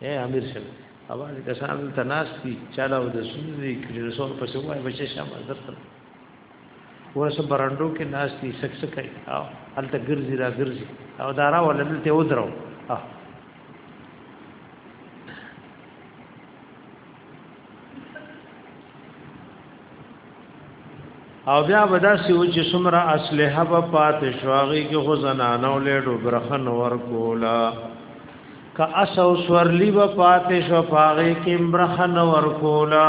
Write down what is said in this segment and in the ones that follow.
اے امیر شل اواز کسان تناستی چاله او د سندري کریسور په سوای بچی شام درته ورسه برانډو کې ناشتي سک سک کوي او هلته ګرځي را ګرځي او دارا ولل ته ودرو او بیا ودا سی و چې سمره اسلحه په پات شواغي کې خو زنانو لړو برخن ور کولا کا اسو سورلی و پات شو پاغي کې برخن ور کولا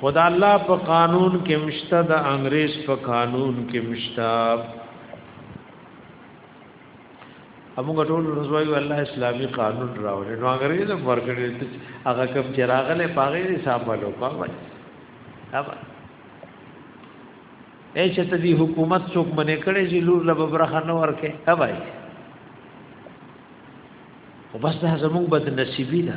خدا الله په قانون کې مشته د انګريز په قانون کې مشته موږ ټول رضوایو الله اسلامي قانون راوړي نو انګريز هم ورکړي هغه کوم چې راغله پاغې حساب ولو کوي اب اې چې ته دی حکومت څوک منې کړي چې لور له برخه نه ورکه هبای او بس دا زموږ بد نصیبی ده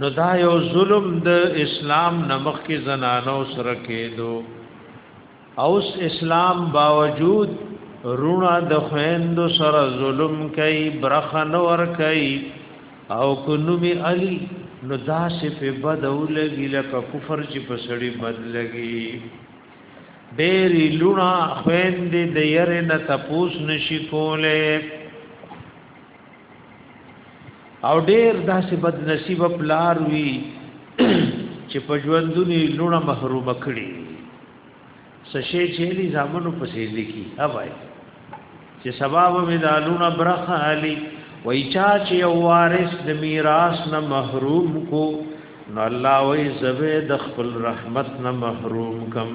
نو دا یو ظلم د اسلام نمخ کې زنانو سره کېدو اوس اسلام باوجود رونا د خويندو سره ظلم کوي برخن ور کوي او کنومي علي نو دا صف بد اولګي لکه کفر چې په سړي بد لګي ډېری لونا خويندې د ير نه تپوس نشي کوله او ډیر داسې بد نصیب پلار وی چې په ژوندونی لونه محروم کړي سشي چيلي زامنو پسې لیکي اوای چې سبب مې دالونه برخه علي وای چا چې وارث د میراث نه محروم کو نو الله وای زبه د خپل رحمت نه محروم کم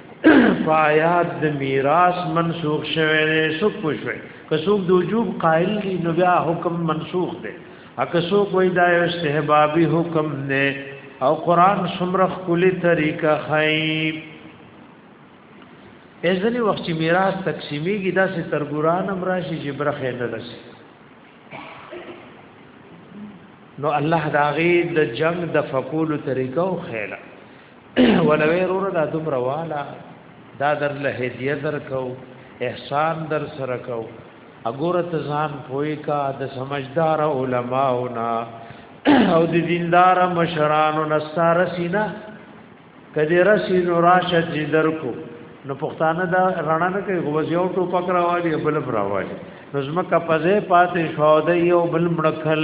فایات د میراث منسوخ شوه دی سوک پوښوي که سوک د وجوب قائل دی نو بیا حکم منسوخ دی اکه سوک وای دا استحبابي حکم نه او قران سمرخ کلی طریقه خیب ازلی وخت چې میراث تقسیمیږي دا سه ترګوران امراشي چې برخه نه لسی نو الله داغي د جنگ د فقول طریقو خیره ولوي رور دا دومره والا دا در له هدیه در کو احسان در سره کو اګوره ته ځان پوي کا د سمجدار علماو نا او د دیندار مشرانو نستار سینا کدی رسی نو راشه جی در کو نو پښتانه دا رڼا نه کوي غوځي او ټو پک راوالي بل راوالي نو زمکه پځه پاتې شو د یو بل مړکل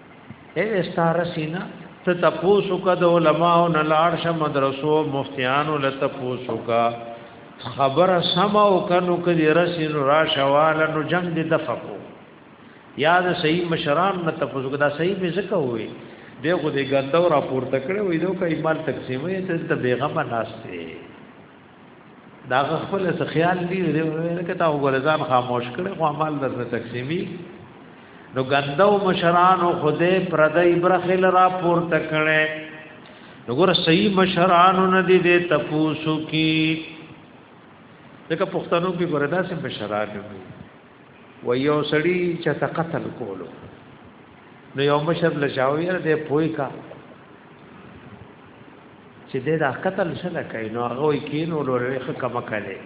اے استاره سینا ته تاسو کا د علماء نه لاړ شه مدرسو مفتیانو لته پوسو کا خبر سم او کنو کدی رسین را شوال نو جنگ دی دفقو یاد صحیح مشران نه تاسو کا دا صحیح می زکه وې دی خو دې ګندو را پورته کړو وې دوه کای مال تقسیمې ته ته بیغمه ناشته دا خپل څه خیال دی لکه تا وګورځان خاموش کړي خو عمل در څه تقسیمی نو ګندو مشرانو خوده پردای برخل را پور تکړه نو ګور صحیح مشرانو نه دی دې تپوسو کی دغه پښتنو کې ګوردا سم مشرانو وي و یو سړی چې تا قتل کولو نو یو مشر لشاوی یره دې پوي کا چې دې دا قتل شنه کوي نو هغه یې کینو لورې خه کما کړي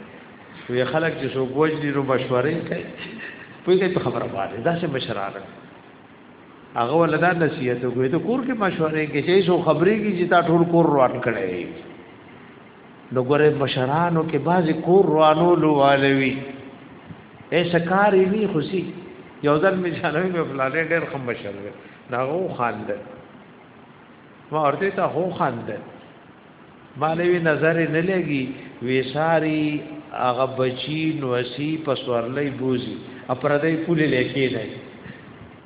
وی خلک چې سو بوج دي نو مشورې کوي پوي کوي خبره باندې دا څه مشران هغه ولدا نصیحت کوي ته کور کې مشورې کې چې سو خبرې کې چې تا ټول کور روان کړي نو ګوره مشرانو کې بعضی کور روانو لوالوي ایسا کاری نی خوسی یو ځل می جانوی می فلانه ډیر خم بشر وی ناغو خاند ما ورته ته هو خاند مالوی نظر نه لګي ویساری هغه بچی نوسی پسورلې بوزي اپردای کولې لکې نه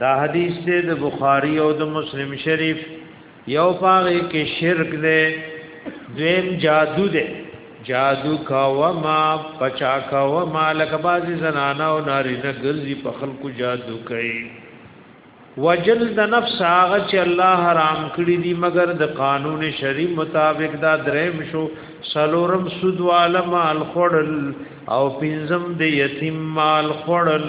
دا حدیث ته د بخاری او د مسلم شریف یو پاره کې شرک دی دویم جادو دی جادو کاوه ما پچا کاوه ما لکه بازي زنانا او ناری نه ګرځي په خلکو جادو کوي وجل د نفس هغه چې الله حرام کړی دی مگر د قانون شری مطابق دا دریم شو سلورم سود والم الخړل او پنزم د یتیم مال خړل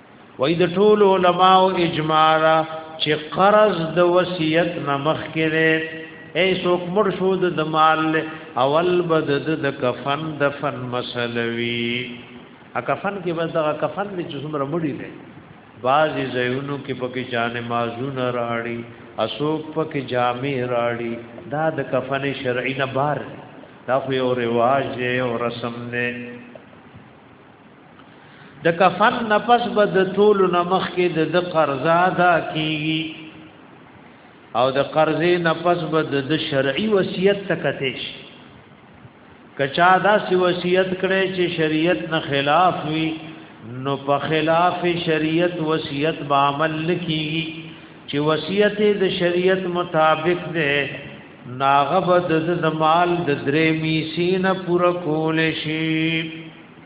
وای د ټول علماء اجماع را چې قرض د وصیت نمخ کړي اي څوک مر شو د مال اول بد د کفن دفن مسلوي ا کفن کې بس دغه کفن دې چې څومره مړی دی بعضی زیونو کې پکې جان مازون راړي اسوک پکې جامع راړي دا د کفن شرعي نه بار دا خو یو رواج دی او رسم نه د کفن نفس به د ټول نمخ کې د د قرضا ادا کیږي او د قرضې نفس به د شرعي وصیت تکته شي کچا دا سی وصیت کړي چې شریعت نه خلاف وي نو په خلاف شریعت وصیت به عمل کیږي چې وصیت د شریعت مطابق ده ناغبد د مال د درې میسینه پوره کول شي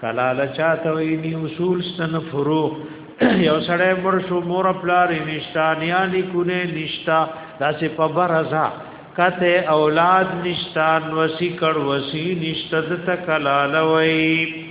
کلاله چاته وی نی اصول سن فرو یو سړی مر شو مور پلار نشتا نیا لیکونه نشتا داسې په برزا کته اولاد نشتا نوسی کړ وسی نشتا د تکلاله وی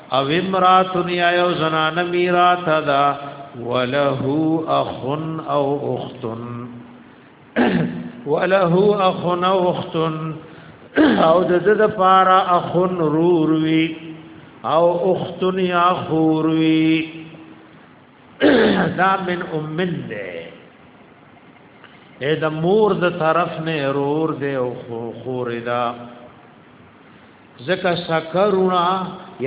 او امراتن یا یو زنان میرات دا وله اخن او اختن وله اخن او اختن او د د د پارا اخن رور وی او اختن یا خور وی دا من امن ده اې د مور د طرف نه رور ده او خور ده ځکه سکه رونا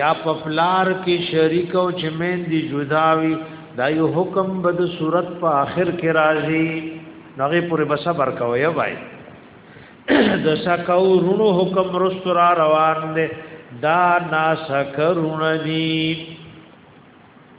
یا پپلار کې شریک او چې مین دی جداوي دا یو حکم بد صورت په آخر کې راځي نغه پورې بس صبر کوي وای د سکو رونو حکم رسترا روان دي دا ناسکرون دي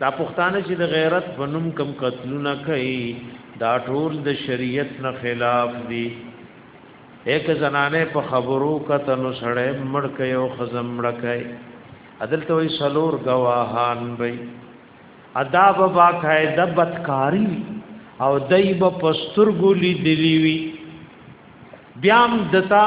دا پښتانه چې د غیرت په نوم کم قتلونه کوي دا ټول د شریعت نه خلاف دي یک زنانه په خبرو کته نو سړی مړ کوي او خزم مړ کوي عدل ته وي سلور گواهان وي ادا به باقاعده بدکاری او دای په پستر ګولی دلی وی بیام دتا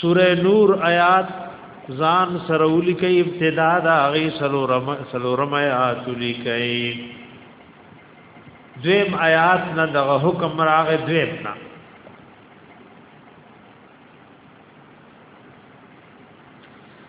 سوره نور آیات ځان سره ولیکي ابتدا دا غي سلورم سلورم آیات ولیکي دویم آیات نه دغه حکم راغې دویم نه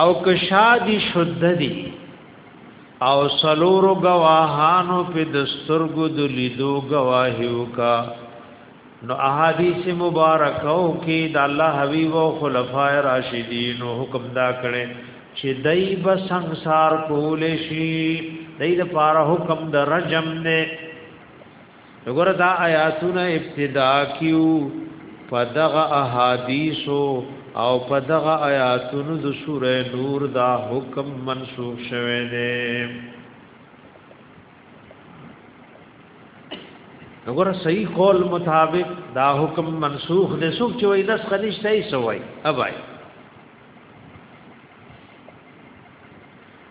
او کشادی شد دی او سلور گواهانو په دسترګو د لیدو گواهیو کا نو احادیث مبارکاو کې د الله حبیب او خلفای راشدین او حکم دا کړي چې دای به ਸੰسار کول شي دای د پاره حکم د رجم نه وګوره دا آیاتونه ابتدا کیو په دغه احادیث او په دغه آیاتونو د سوره نور دا حکم منسوخ شوه دی وګوره صحیح قول مطابق دا حکم منسوخ دی څوک چې وای نسخ نشته یې سوای اوبای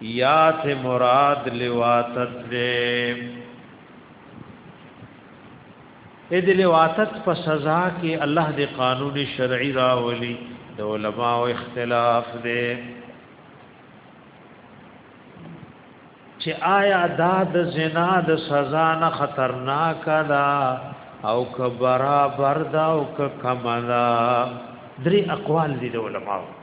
یا ته مراد لواتت دې اې دې لواتت په سزا کې الله دې قانون شرعي راولي د علماء اختلاف دې چې آیا دا د زنا د سزا نه خطرناک ده او که برابر ده او که کم ده درې اقوال دي د علماو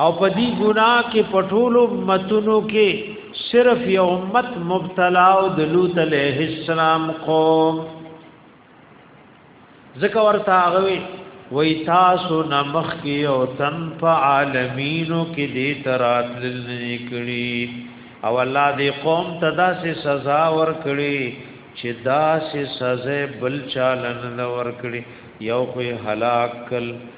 او په دې ګناه کې پټولو متونو کې صرف یو امت مبتلا او د لوط علیه السلام قوم ذکر ورته غوي وای تاسو نمخ کې او تم په عالمینو کې دې ترات لنی کړی او الله دې قوم ته داسې سزا ور کړی چې داسې سزا بل چالن نه ور کړی یو خو هلاک کل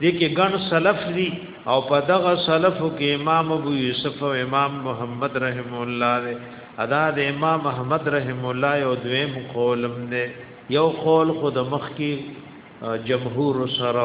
دې کې ګڼ سلف دي او په دغه سلف کې امام ابو یوسف او امام محمد رحم الله دې ادا د امام احمد رحم الله یو دویم قولم دې یو قول خود مخ کې جمهور سره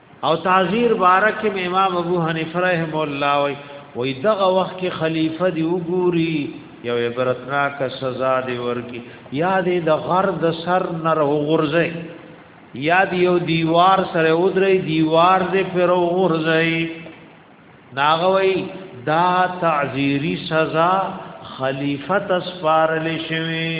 او تعذير بارک امام ابو حنیفه رحم الله وی وی دغه وخت کې خلیفہ دی وګوري یو عبرتناک سزا دی ورکی یا دی د غر د سر نر وغورځي یا دی یو دیوار سره ودري دیوار دې پر وغورځي ناغوي دا تعذيري سزا خلیفہ تسفار لشوي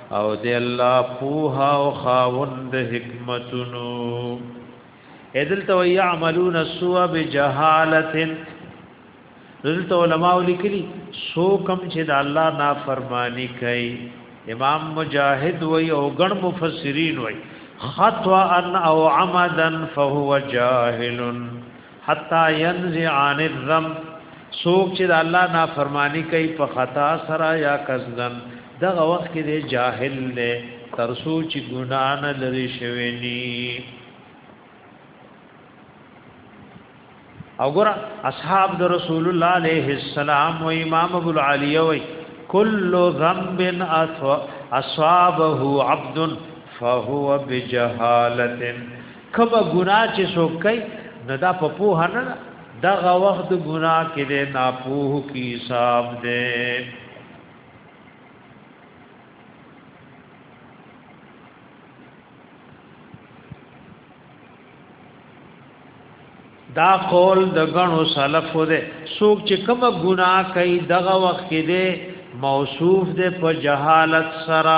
او دی الله پوها او خاوند حکمتونو ادل تو یعملون سوء بجهالت دلته علماء لیکلي سو کم چې د الله نافرمانی کوي امام مجاهد وای او ګڼ مفسرین وای خطوا ان او عمدا فهو جاهل حتا ينزع عن الذم سوک چې د الله نافرمانی کوي په خطا سره یا قصدن دغه وخت کې دی جاهل نه ترسو چې ګنا نه لري شوی ني او ګور اصحاب د رسول الله عليه السلام او امام ابو العالیه وي کل ذنب اصابه عبد فهو بجهاله کومه ګناه چې څوک کوي نو دا په پوه نه دغه وخت ګناه کې دی ناپوه کی حساب دی دا قول د غنو سلف دی څوک چې کومه ګناه کوي دغه وخت کې دی موصوف دی په جهالت سره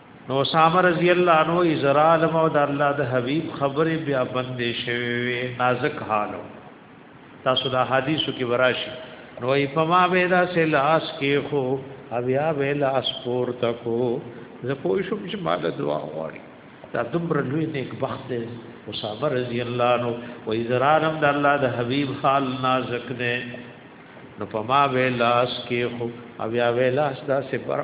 نو اسامه رضی الله عنه ای زرا علم او د الله د حبیب خبره بیا بندې شوی وی نازک حالو تاسو دا حدیثو کې وراشي نو ای پما ویدا سے لاس کې خو بیا ویلا اسپور تکو زه پوه شم چې مال دعا غواړي دا دومره لوی نیک بخت دی اسامه رضی الله عنه و ای زرا علم د الله د حبیب حال نازک نه نو پما ویلا اس کې خو بیا ویلا اس دا سے پر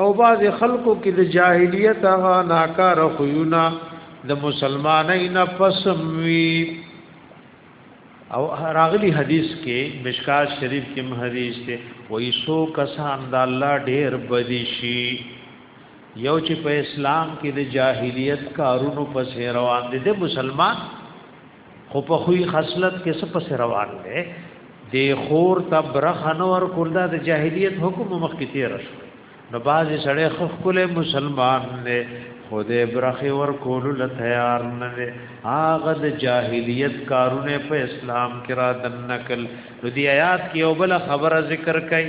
او باز خلکو کې د جاهلیت هغه ناکار خوونه د مسلمانۍ نه پسم وی او راغلی حدیث کې مشکات شریف کې حدیث ته وای سو کسان د الله ډېر بدی شي یو چې په اسلام کې د جاهلیت کارونو پسې روان دي د مسلمان خو په خوې خصلت کې څه پس روان دی د خور ته برخه نه ور کولدا د جاهلیت حکم مخ کې تیر شو نو باز سړی خخ کله مسلمان دی خدای برخه ور کول ل تیار نه دی هغه د جاهلیت کارونه په اسلام کې را دنکل نو دی آیات کې یو بل خبره ذکر کړي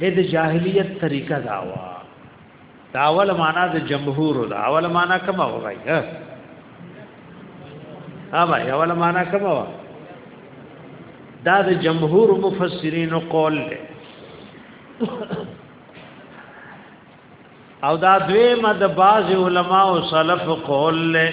د جاهلیت طریقه دا وا دا اول معنا د جمهور دا اول معنا کومه وای ها ها بھائی اول معنا کومه وا دا د جمهور مفسرین قول دی او دا دوی مد باز علماء او سلف قول له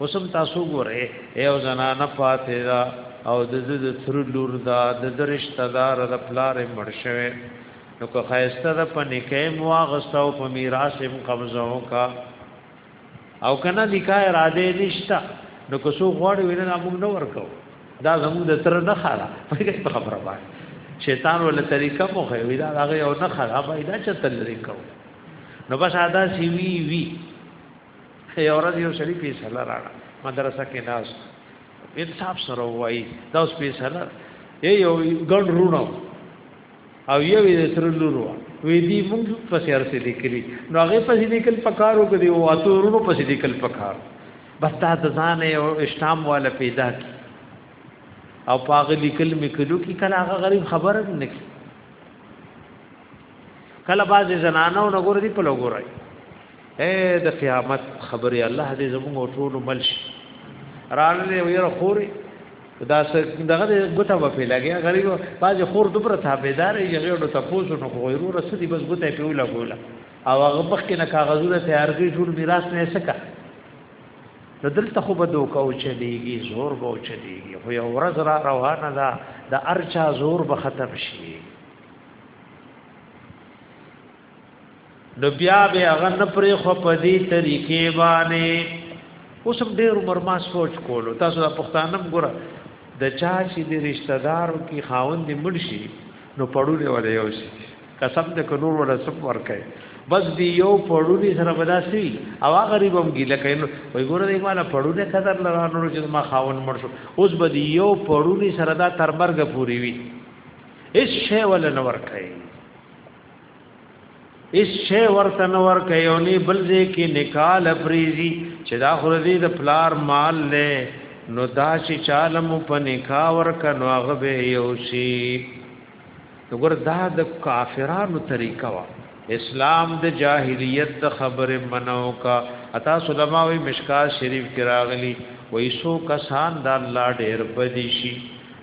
اوسم تاسو ګوره یو زنانه پاتې دا او د د تر لور دا د درشتہ دار د پلار مړ شوه نو که خیسته د پنیکې مواغسته او په میراث هم قبضه وکا او کنه نکای را دې نشتا نو که سو غوړ وینه موږ نه ورکو دا زموږ د تر نه خاله په دې خبره باندې شیطان ول طریقه مو خو وی دا هغه یو نه خاله باید چې تل لري کو نو بس ادا سی وی وی یو ورځ یو سړي فیصله راړه مدرسه کې ناس انصاف سره وایي دا اوس فیصله یو ګڼ رونو او یو یې سره لورو وې دې موږ په سیر سره لیکلي نو هغه په لیکل پکارو کې دی او اتو رونو په لیکل پکارو بس دا د ځان او اشتام والا پیدا کی او پاغه لیکل میکلو کی کله هغه غریب خبر نه کی کله باز زنانو نګور دی په لګورای اے د قیامت خبره الله دې زموږ ټول مل شي رال دې ویره خوري دا څنګه دغه غوته و په لګي غریب باز خور دوبره تابعدار یې غیړو ته پوسو نو غیرو رسدي بس غوته په ولا ګولا او هغه مخ کې نه کاغذونه تیار کړي ټول میراث نه سکا نو دلته خو به دوکا او چلیږي زور به او چلیږي خو یو ورځ را روانه ده د ارچا زور به ختم شي نو بیا به هغه نه پرې خو په دې طریقې باندې اوس هم ډېر عمر ما سوچ کولو تاسو د پښتانم ګره د چا چې د رشتہ دارو کې خاوند مرشي نو پړولې ولا یو شي قسم دې کو نور ولا سب ورکه بس دی یو پړونی سره بداسي او غریب هم ګیله کوي وای ګوره دی مالا پړونه قدر لرانو چې ما خاون مړ شو اوس به دی یو پړونی سره دا تر مرګ پوری وي هیڅ شی ول نه ور کوي اس شی ورته نو ور کوي او نه بل ځای کې نکال فریزي چې دا خردي د پلار مال نه نو دا چې چاله مو په نکاح ور کنو هغه به یو شي وګور دا د کافرانو طریقه وا اسلام د جاهلیت د خبره منو کا اتا سلماوی مشکا شریف کې راغلی وایسو کسان دا الله ډېر بدی شي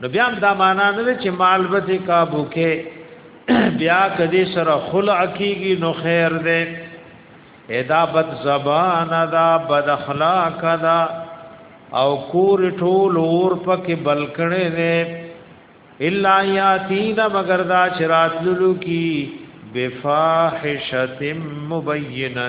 نو بیا دا معنا نه چې مال به کابو کې بیا کدی سره خلع کیږي نو خیر دی ادا بد زبان دا بد اخلاق دا او کور ټول اور پکې بلکړې نه الا یاتینا مگر دا شرات لولو کی بفاحشه مبینه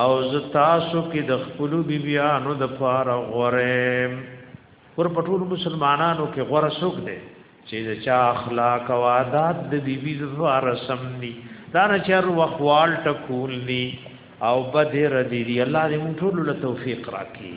او ز تاسو کې د خپل بیبيانو د پاره غوره ور پټول مسلمانانو کې غوره سوق دي چې د چا اخلاق او عادت د بیبي د پاره سم دي دا نه چر وخوال ټکول دي او بده ردی دي الله دې موږ ټول له توفیق راکړي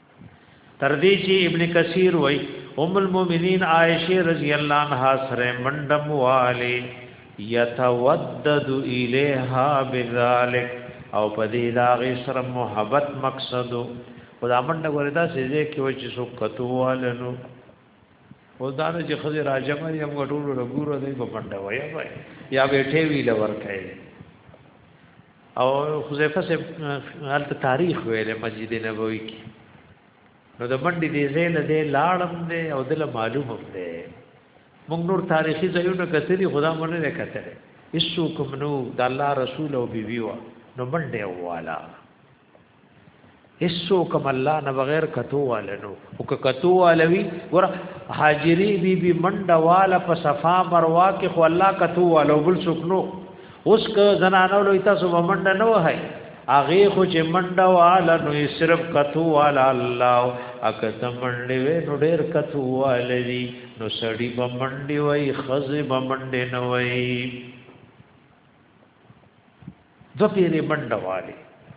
تر دې چې ابن کثیر وای ام المؤمنین عائشه رضی الله عنها سره منډم والے یتودد الیها بذلک او په دې لاغې سره محبت مقصد خدا منډه وردا سيزه کې و چې سو کتوالنو او دا نه چې خزه راجمه یې موږ ټول ورګورو دې په منډه وای یا بیٹھے وی لور کوي او حذیفه سے حالت تاریخ ویل مسجد نبوی کی نو د منډي دې زین دې لاړم دې او دل معلومم دې موږ نور تاریخي ځایونه کتلی خدا مونږ نه کتل هیڅو کوم نو د الله رسول او بیبي وا نو منډه والا هیڅو کوم الله نه بغیر کتو والنو او که کتو والوی ور حاجری بی بی منډه والا په صفا مروا کې خو الله کتو والو بل سکنو اوس که زنانو لوی تاسو منډه نه وای اغه خو چې منډه والا نو صرف کتو والا الله اکه تمنډه وې نو ډېر کتو والي نو سړی بمنډي وای خزه بمنډه نه وای دو پیری منډه والی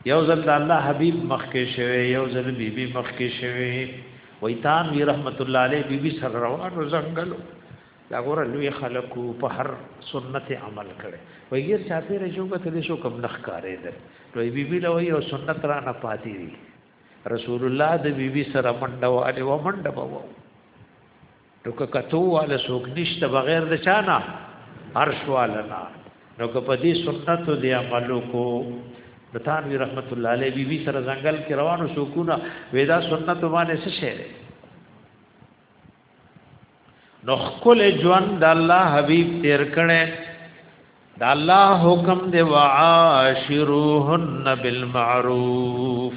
یو ځل د الله حبیب مخ کې شوی یو ځل بیبي مخ کې شوی وای تام وی رحمت الله علیه بیبي سره روانو زنګلو دا ګور لوی خلکو په هر سنت عمل کړي وای یې چاته رجوګه ته شو کم نخ کارې ده نو بیبي له یو سنت را نه پاتې دي رسول الله د بیبي سره منډه والی و منډه بوو نو که کتو والا سوک نشته بغیر د چانا عرش والا نا نو که په دې سنتو دی عملو کو دتانوی رحمت الله علیه بی بی سره ځنګل کې روانو سوکونه ودا سنت باندې څه شی نو خپل ژوند د الله حبیب تیر کړي د الله حکم دی وعاشروهن بالمعروف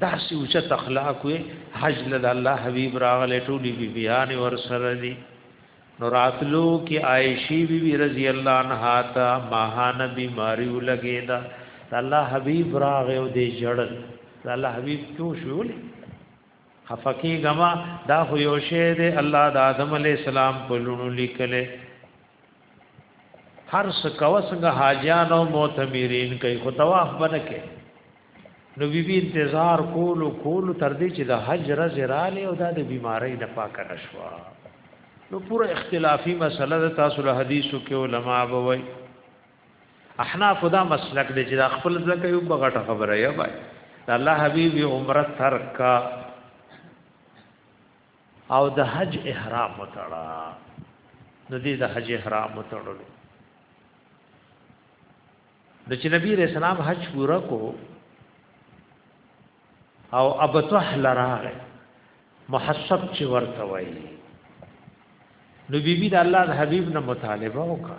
دا سی اوچت اخلاق وی حج لد الله حبیب راغله ټولی بی بیان ور سره دی نو راتلو کې عائشی بی بی رضی الله عنها تا ماهانه بیماری ولګی دا الله حبیب راغه او دی جړل دا الله حبیب تو شول حفقی غما دا خو یو شی دی الله د آدم علی السلام په لونو لیکله هر څه کوسنګ حاجان او معتمرین کوي خو طواف بنکه نو بی بی انتظار کولو کولو تر دې چې د حج رز رااله او د بیماری نه پاک نشوا نو پوره اختلافي مسله د تاسو له حدیثو کې علما بوي احناف دا مسلک دی چې خپل ځکه یو بغټه خبره یا بای الله حبیب عمره ترک او د حج احرام وتړه نو دې د حج احرام وتړلو د چې نبی رسول الله حج پورا کو او ابطح لراغه محسب چې ورته وایي نو بیبي د الله د حبيب نه مطالبه وکړه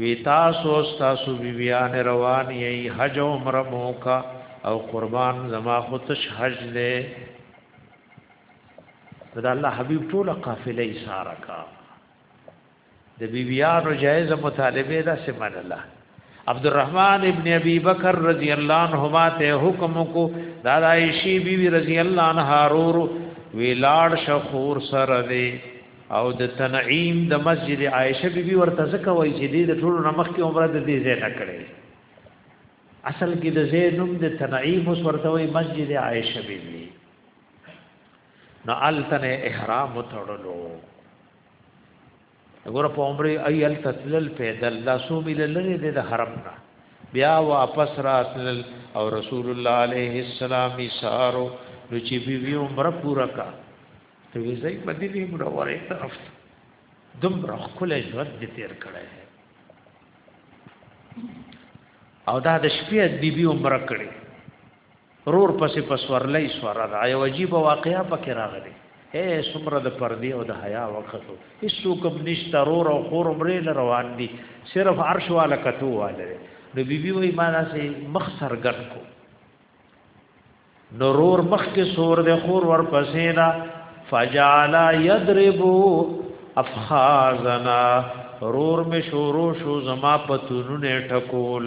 وی تاسو تاسو بیبیان روان یی حج او عمره موکا او قربان زما خودش حج دے دا الله حبیب ټول قافله اشاره کا د بیبیانو جایز مطالبه دا سمن الله عبد الرحمن ابن ابي بکر رضی الله عنهما ته حکم کو دا عائشی بی بی رضی الله عنها رور ویلاړ شخور سره دی او د تنعیم د مسجد عائشه بی بی ورته ځکه وای چې دی د ټولو نمخ کې عمره د دې ځای نه کړي اصل کې د ځای نوم د تنعیم اوس ورته وای مسجد عائشه بی بی نو التنه احرام تړلو ګور په عمره ایل تتلل پیدل دا سو مل لري د حرم نه بیا واپس راتلل او رسول الله علیه السلام یې سارو نو چې بی بی عمره پورا کا ته یې ځای مدینه منوره طرف دم رخ کله ژوند دې تیر کړی او دا د شپې بی بی عمره کړی رور پسې په سورلۍ سوره ده یو عجیب واقعیا پکې راغلی اے سمره د پردې او د حیا وختو هیڅوک هم نشته رور او خور مرې روان دي صرف عرش والا کتو والا دی نو بیبي وای ما داسې مخ سرګټ کو نو رور مخ کې سور د خور ور پسې را فجعل یضربو افخازنا رور می شورو شو زما پتونونه ټکول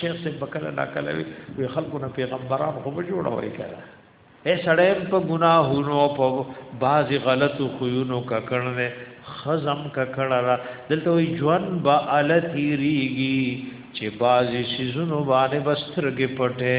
شیخ صاحب بکله نا کله وی خلکو نه پیغمبران خو به جوړوي کړه اے سړی په ګناهونو په بعضی غلطو خوونو ککړنه خزم ککړه دلته وی جوان با التی ریږي چې بعضی سيزونو باندې بسترګې پټه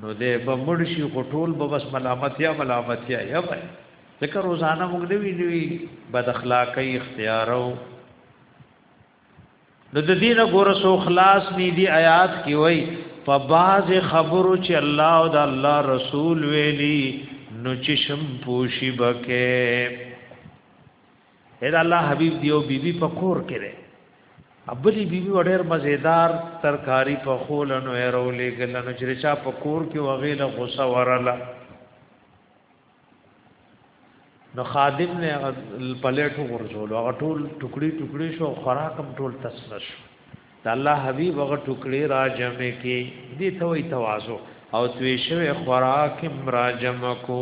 نو دې به مړ شي خو ټول به بس ملامتیا ملامتیا یا به ځکه روزانه موږ نوی نوی بد اخلاقی اختیارو نو د دینه ګور سو خلاص نی دی آیات کی وای په باز خبرو چې الله او د الله رسول ویلی نو چې شم پوشي بکه اې دا الله حبيب دیو بیبي بی په کور کې ده ابلی بیبي بی ډېر مزیدار ترکاری په خولنو ایرولې ګلنو چې چا په کور کې وغیله غوسه وراله نو خادم نه پلیټو ورزول هغه ټول ټوکړي ټوکړي شو خوراک هم ټول تسنه شو د الله حبيب هغه ټوکړي را جمع کې دي ته وي تواضع او توي شوی خوراک هم را جمع کو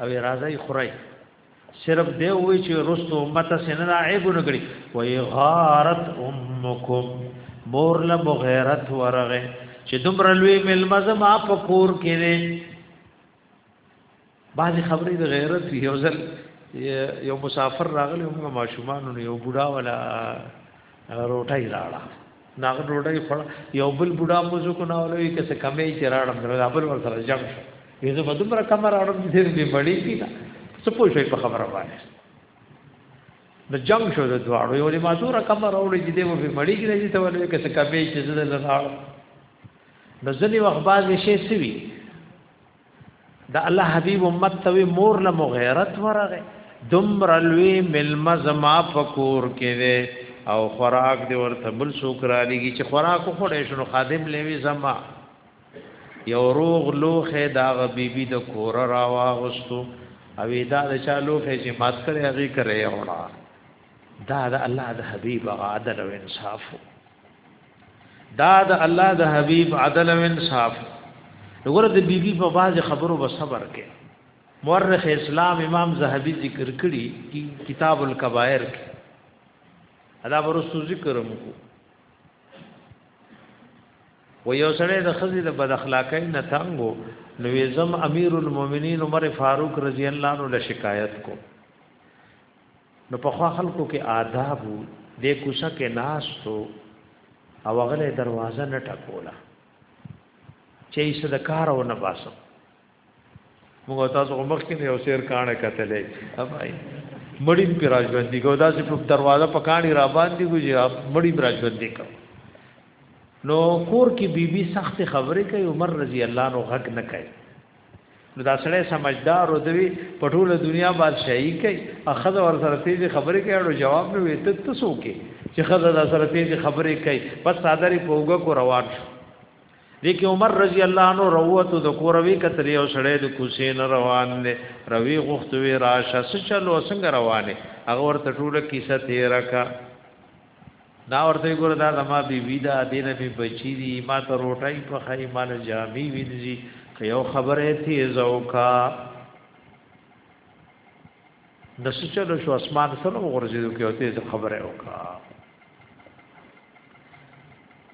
او راځي خورای صرف دی وی چې رستو امت سنن عیب نګړي وی غارت امکم مور له بغیرت ورغه چې دومره لوی ملمزه ما په کور کې نه بعضی خبرې د غیرت یو ځل یو مسافر راغلی موږ ماشومان یو بوډا ولا روټای راړه ناغه ډوډۍ خړ یو بل بوډا موزو کو نه ولوي کسه کمې چې راړم درو بل ور سره جنگ شو یزه په دومره کمر راړم چې دې مړی کی دا څه پوه شي په خبره باندې د جنگ شو د دواړو یو لري مازور کمر راوړي چې دې مو په مړی کې راځي ته ولوي کسه کمې چې زړه نه راړم د ځنی وخت باز شي سوي د الله حبيب امت ته مور له مغیرت ورغه دمر لوی ملما زما فکور کې او خوراک دی ورته بل څوک را لګي چې خوراک خوړې شنو خادم لوي زما یو روغ لوخه دا غبيبي د کور را واغستو او دا د چا لوخه چې مات کړي هغه کړي وړا دا د الله د حبيب عادل او انصاف دا د الله د حبيب عدل او انصاف وګوره د بیبي په باز خبرو به صبر کې مورخ اسلام امام زهبي ذکر کړي کی کتاب الکبائر کې ادا ورسو ذکر موږ و یو سره د خزي د بد اخلاقۍ نه تنګو نو زم امیر المؤمنین عمر فاروق رضی الله عنه له شکایت کو نو په خوا خلکو کې آداب وو د کوڅه کې ناستو او غلې دروازه نه ټکوله چې یې صد کار او نه باسم موږ تاسو عمر کې یو سیر کانه کتلې افای مړی پر راځوند دي ګودا چې په دروازه په کانی را باندې ګوځي مړی پر راځوند دي نو کور کې بیبي سخت خبرې کوي عمر رضی الله عنه غږ نه کوي نو دا سړی سمجدار دوی په ټوله دنیا بادشاہي کوي اخذ ور سره تیزي خبرې کوي او جواب نو ویته تاسو کې چې خزه دا سره تیزي خبرې کوي بس صادری پوګه کو روان شو لیکن عمر رضی الله عنه روته د کوروي کتل یو سړی د کوسې نه روان دی روي غختوي راشه څه چلو څنګه روانه هغه ورته ټوله کیسه تیرا کا نا ورته وی ګوره دا زما بی وی دا دینه می بچی دی ما ته روټای په خای مال جامی وینځي که یو خبره تیز او کا نس چلو شو اسمان سره غورځیدو کې او تیز خبره وکا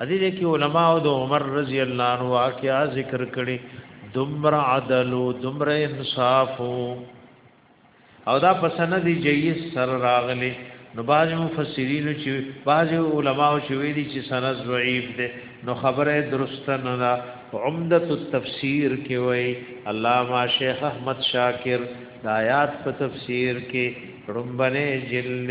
ادي دې کې علما او د عمر رضی الله عنه واقعا ذکر کړي دمر عدل او دمر انصاف او دا پسند دی جیس سر راغلی نو باز مفسرین چې باز علما او شوی دي چې سند ضعیف ده نو خبره درست نه ده عمدۃ التفسیر کې وای علامہ شیخ احمد شاکر د آیات په تفسیر کې رمبنه جلد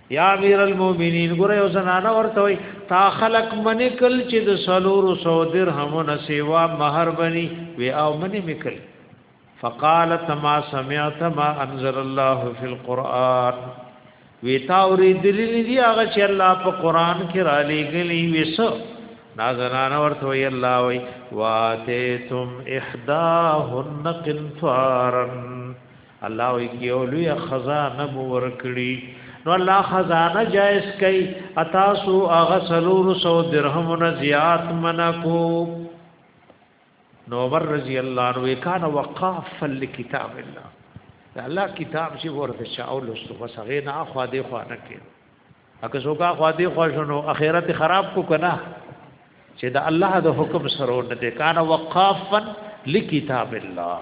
یا امیر المؤمنین ګره یو زنانه ورته وي تا خلق منی کل چې د سلور سو درهم نسیوا مہر بنی وی او منی میکل فقالت ما سمعت ما انزل الله فی القرآن وی تا اوری دلیل دی هغه چې الله په قرآن کې را لېګلی وسو نازنان ورته وی الله وی واتیتم احداهن قنطارن الله وی کی او لوی خزانه مو ورکړي نو الله خزانه جائز کوي اتاسو اغه سلور سو درهمونه زیات منکو نو عمر رضی الله عنه کان وقاف لکتاب الله الله کتاب چې ورته شاو لستو بس هغه نه اخوا دی خو نه کې اګه زوګه خو دی خو شنو اخرت خراب کو کنه چې دا الله د حکم سره نه کان وقافا لکتاب الله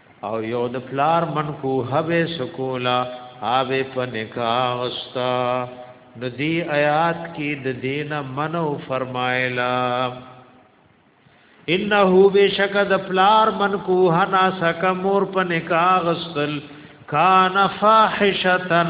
او یو د پلار من کو هبه سکولا هبه په نکاح غستا نو دی آیات کې د دینه منو فرمایلا انه بشک د پلار من کو حنا سک مور په نکاح غسل کان فاحشتن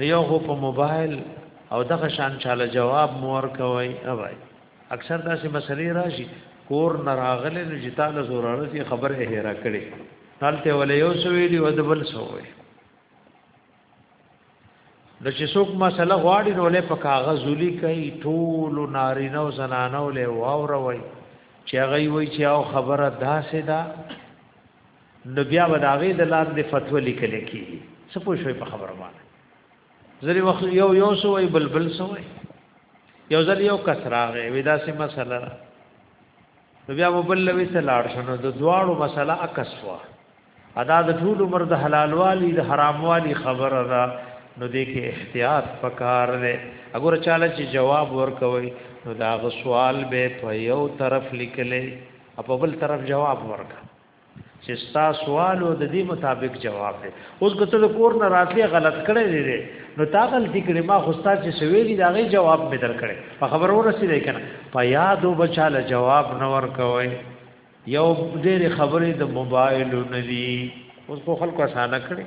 دیو خو په موبایل او دغه شان چاله جواب مور کوي اوای اکثر داسې مسلې راشي کور نراغله نو جتاله زورانه سي خبره هېرا کړي حالته ولې یو سوي دی ودبل سوي د چې څوک مسله غواړي نو له په کاغذ ولي کوي ټول نارینه او زنانه له واوروي چې هغه وي چې او خبره داسې ده دا نو بیا به د هغې د لاندې فتوا لیکل کېږي څه پوه شوي په خبره باندې ځلې وخت یو یو سو وي بل بل سو وي یو ځل یو کس راغی وې داسې مسله ده نو بیا مو بل لوي ته لاړ شنو د دواړو مسله عکس وا ادا د ټول عمر د حلال والی د حرام والی خبره ده نو دې کې احتیاط پکار دی اگر چاله چې جواب ورکوي نو دا غ سوال به په یو طرف لیکلې په بل طرف جواب ورکړي چې ستا سوال او د دې مطابق جواب دی اوس که ته د کور نه راتلی غلط کړی دی, دی نو تا غلطي کړې ما خو ستا چې سویلی دا غي جواب مې درکړې په خبرو رسیدې کنه په یادو بچاله جواب نه ورکوي یو ډېر خبرې د موبایل نه دی اوس په خلکو اسانه کړې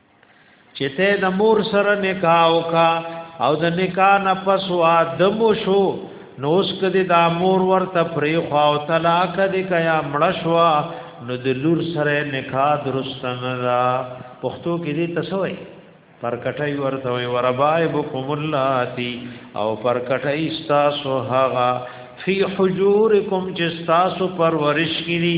چې ته د مور سره نکاح وکا او د نکاح نه پس وا دمو شو نو اس کدی دا مور ورته پری خو او طلاق دی کیا مړ شو نو د لور سره نکاح درست نه دا پښتو کې دې تسوي پر کټای ورته وي وربای بكم اللاتی او پر کټای تاسو هغه فی حجورکم چې تاسو پرورش کړي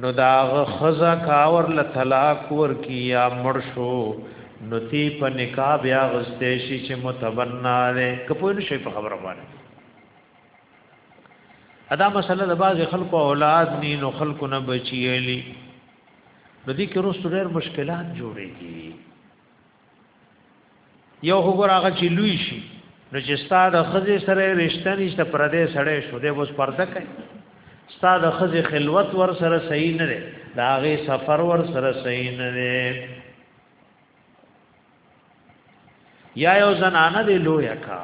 نو د هغه ښځه که ورله طلاق ورکړي یا مړ شو، نو تي په نکاح بیا اخیستی شي چې متبنا دی. که پوه نه شئ په خبره باندې ادا مسله د بعضې خلکو اولاد نی نو خلکو نه بچي یلی نو دې کې وروسته ډېر مشکلات جوړېږي یو خبر هغه چې لوی شي نو چې ستا د خزې سره رشتہ نشته پردې سړې شو دې بوس پرده کوي ستا د خزې خلوت ور سره صحیح نه دی دا غي سفر ور سره صحیح نه دی یا یو زنانه دی لوی کا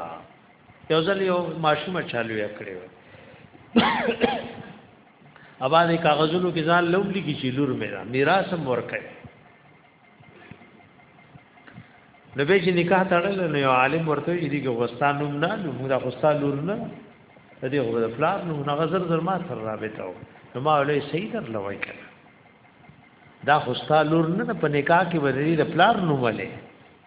یو ځل یو ماشومه چالو یې کړو ابا دې کاغذونو کې ځان لوم لګی چې لور میرا میراث هم ورکړي نو به چې نکاح تړل نو یو عالم ورته یې دي غوستان نوم نه نو موږ غوستان لور نه د دې غوړ فلار نو نه غزر زر ما سره رابطه و نو ما ولې صحیح در لوي کړه دا غوستان لور نه په نکاح کې ورې د فلار نوم ولې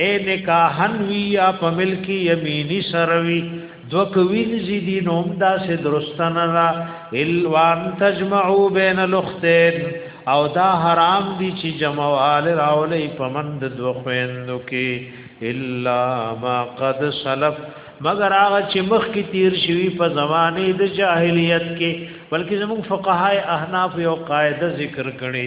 اے نکاحن وی یا په ملک یمینی سروی دوک وینزی دی نوم دا سے درستن را الوان تجمعو بین الاختین او دا حرام دی چې جمعوال راولی پمند دو خویندو کې الا ما قد سلف مگر هغه چې مخ کې تیر شوی په زمانه د جاهلیت کې بلکې زموږ فقهای احناف یو قاعده ذکر کړي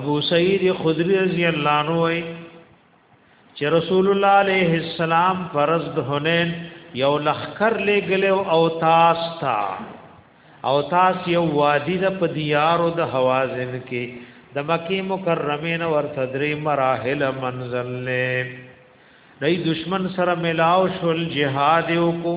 ابو سعید خدری رضی الله عنه وای چې رسول الله علیه السلام فرض د حنین یو لخر لګلو او تاس تا او تاس یو وادی د پدیارو د حوازن کې د مکی مکرمه نو ورته درې مراحل منزل نه دای دشمن سره ملاو شول جهاد وکړو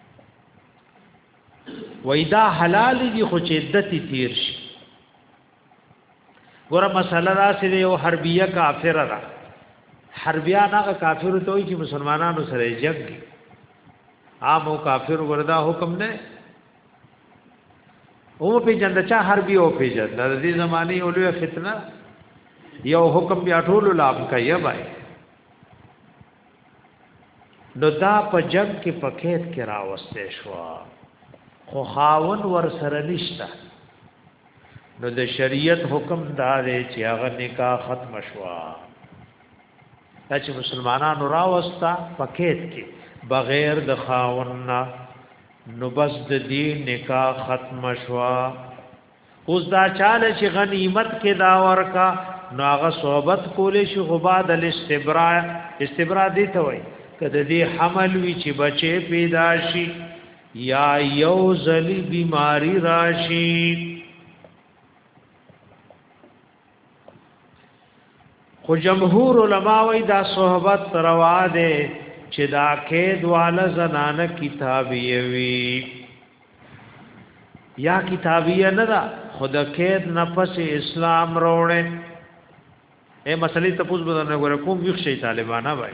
وای دا حلال دي خو چې عدت تیر شي ګوره مسله دا چې یو حربیه کافر را حربیا نه کافر ته وي چې مسلمانانو سره جنگ عام او کافر وردا حکم نه او په جند چا حربي او په جند د دې زماني اولوی فتنه یو حکم بیا ټول لام کوي بای نو دا په جنگ کې پکېت کې راوستې شو خو خاون ور سره نشته نو د شریعت حکم دا دی چې هغه نکاح ختم شوا دا چې مسلمانانو راوستا پکېت کې بغیر د خاون نه نو بس د دې نکاح ختم شوا اوس دا چاله چې غنیمت کې دا ورکا نو هغه صحبت کولې شي غباد الاستبراء استبراء دي ته وای کده دې حمل وی چې بچي پیدا شي یا یو زلی بیماری راشي خو جمهور علما وی دا صحبت روا ده چې دا قید والا زنانه کتابیه وی یا کتابیه نه ده خود قید نفس اسلام روړې اے مسلې تپوس بدنه ګره کوم ویښ شي طالبانه وای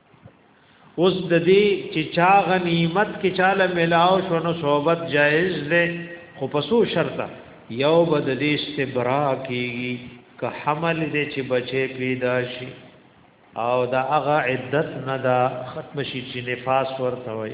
اوس د دې چې چا غنیمت کې چاله ملاو شو نو صحبت جایز ده خو په سو شرط یو بد دې استبرا کیږي که حمل دې چې بچي پیدا شي او دا هغه عدت نه دا ختم شي چې نفاس ورته وي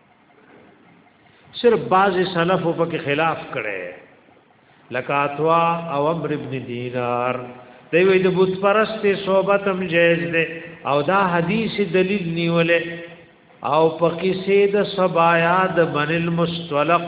صرف بعض سلف په کې خلاف کړي لکه اتوا او امر ابن دینار دی وی د بت پرست صحبت هم جایز ده او دا حدیث دلیل نیولې او په کیسه د سبایا د بن المستلق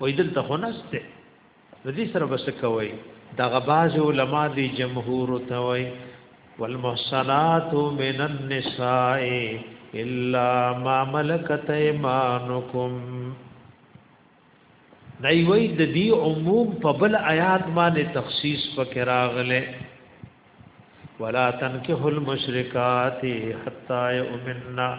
وای دلته خونسته د دې سره بس کوي دا غباز علما دي جمهور ته وای والمحصنات من النساء الا ما ملكت ايمانكم دای وای د دې عموم په بل آیات باندې تخصیص پکې راغله ولا تنكحوا المشركات حتى يؤمننا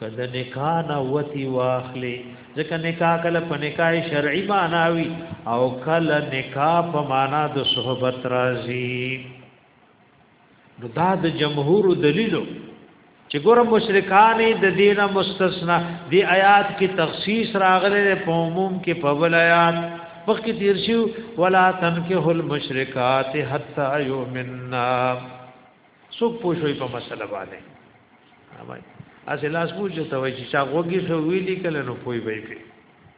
کله نکاح نه وتی واخلي ځکه نکاح کله په نکاح شرعي معنا وي او کله نکاح په معنا د صحبت راځي نو دا د جمهور دلیلو چې ګور مشرکان د دینه مستثنا دی آیات کې تخصیص راغله په عموم کې په ول آیات وخت کې تیر شو ولا تنکه المشرکات حتا یؤمننا څوک پوښوي په مسله باندې اوبای اسی لاس پوښتنه ته وایي چې چا غوږی شو ویلی کله نو پوي به کې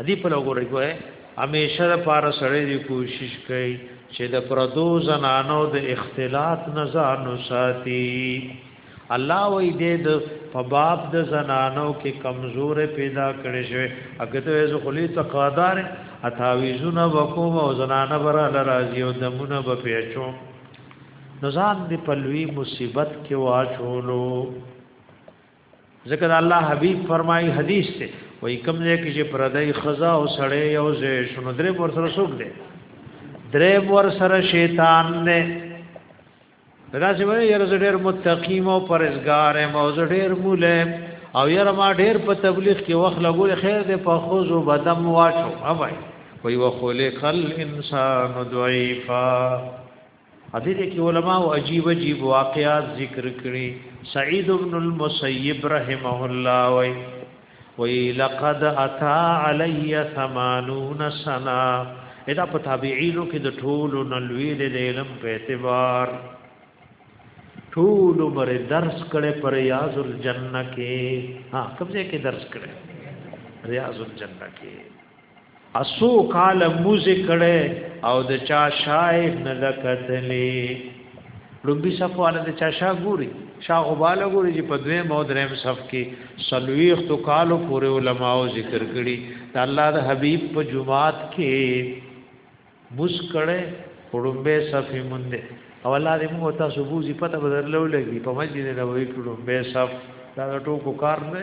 ادي په لګورې کوه همیشه د پاره سره دی کوشش کوي چې د پردو زنانو د اختلاط نه ځان وساتي الله وې دې د فباب د زنانو کې کمزور پیدا کړي شوی اګه ته زه خلی تقادار اتاویزونه وکوم او زنانه برا لرازي او دمونه به پیچو نزان دی پلوی مصیبت کې واچولو ذکر الله حبیب فرمای حدیث ته وای کوم ځای کې چې پردای خزا او سړی یو ځای شنو درې ور سره سوق دی درې ور سره شیطان نه دا چې وای یره ډېر متقیم او پرهیزګار او ډېر موله او یره ما ډېر په تبلیغ کې وخت لګول خیر دې په خوزو بدم واچو اوای وای وخلق الانسان ضعیفا ادي دې کې علما او عجیب عجیب واقعات ذکر کړي سعید ابن المسیب رحمه الله وی وی لقد اتا علی 80 سنه ادا په تابعینو کې د ټولو نلوی د علم په اعتبار ټول عمر درس کړي پر ریاض الجنه کې ها کوم ځای کې درس کړي ریاض الجنه کې اسو کال موزه کړه او د چا شای نه لکتلې لومبي صفو ان د چا شا ګوري شا غبال ګوري چې په دوی مو دریم صف کې سلويخ تو کالو پورې علما او ذکر کړي د الله د حبيب په جمعات کې بوس کړه وړومبه صفې مونږ او الله دې موږ تاسو بوزي پته بدلو لګي په مسجد نبوي کې وړومبه صف دا ټوکو کار نه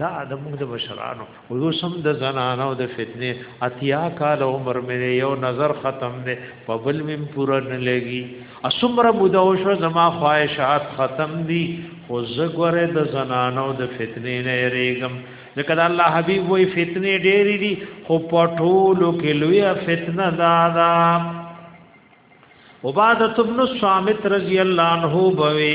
دا د موږ د بشرانو او سم د زنانو د فتنه اتیا کال عمر مې یو نظر ختم دی په بل مې پورا نه لګي اسمره مودو شو زما خواهشات ختم دي خو زګوره د زنانو د فتنه نه ریګم ځکه د الله حبیب وې فتنه ډېری دي خو په ټولو کې لوی فتنه دا ده عبادت ابن الصامت رضی الله عنه بوي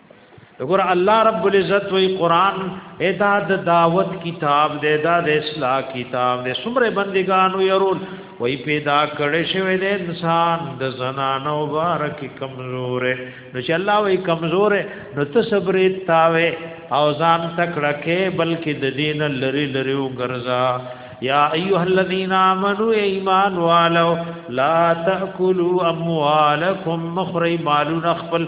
ګور الله رب العزت وی قران ادا د دعوت کتاب د ادا د اصلاح کتاب د سمره بندگانو يرول وی پیدا کړي شوی د انسان د زنانو بارک کمزور نو چې الله وی کمزور نو ته صبر تاوي او ځان تکړه کې بلکې د دین لری لری وګرځا یا ایها الذین آمنو ایمان والو لا تاکلوا اموالکم مخری مالون خپل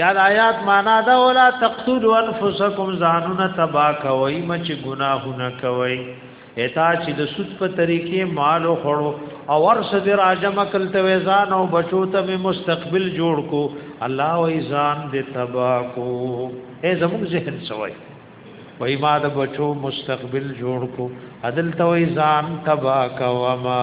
یا د آیات معنا دا ولا تقتلوا انفسکم ځانونه تبا کوي مچ ګناهونه کوي اتا چې د سود په طریقې مال خورو او ورس د راجم کلته وزان او بچو ته مستقبل جوړ کو الله او ایزان دې تبا کو اے زموږ ذهن سوي وای ما د بچو مستقبل جوړ کو عدل ته ایزان تبا کوما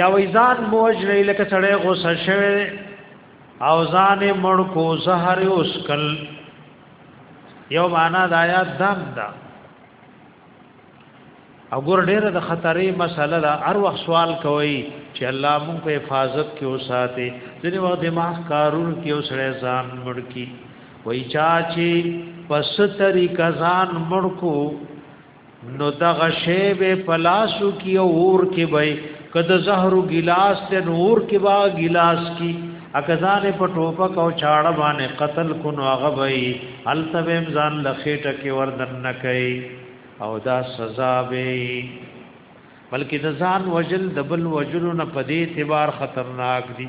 یا وای ځان موجلی لکه سړی غوسه شوی او ځان مړ کو زهر اسکل یو معنا د آیات دام دا او ګور ډیره د خطرې مسله ده هر وخت سوال کوي چې الله مونږ په حفاظت کې اوساته ځینې وخت دماغ کارون کې اوسړې ځان مړ کی وای چا چې پس طریقه ځان مړ کو نو دغه شی به پلاسو کی اور کې وای کده زهر ګلاس ته نور کې با ګلاس کی اکزان په ټوپک او چاړه باندې قتل کو نو هغه وای التبم ځان لخېټه کې وردن نه کوي او دا سزا به بلکې د ځان وجل دبل وجلو نه پدې اعتبار خطرناک دي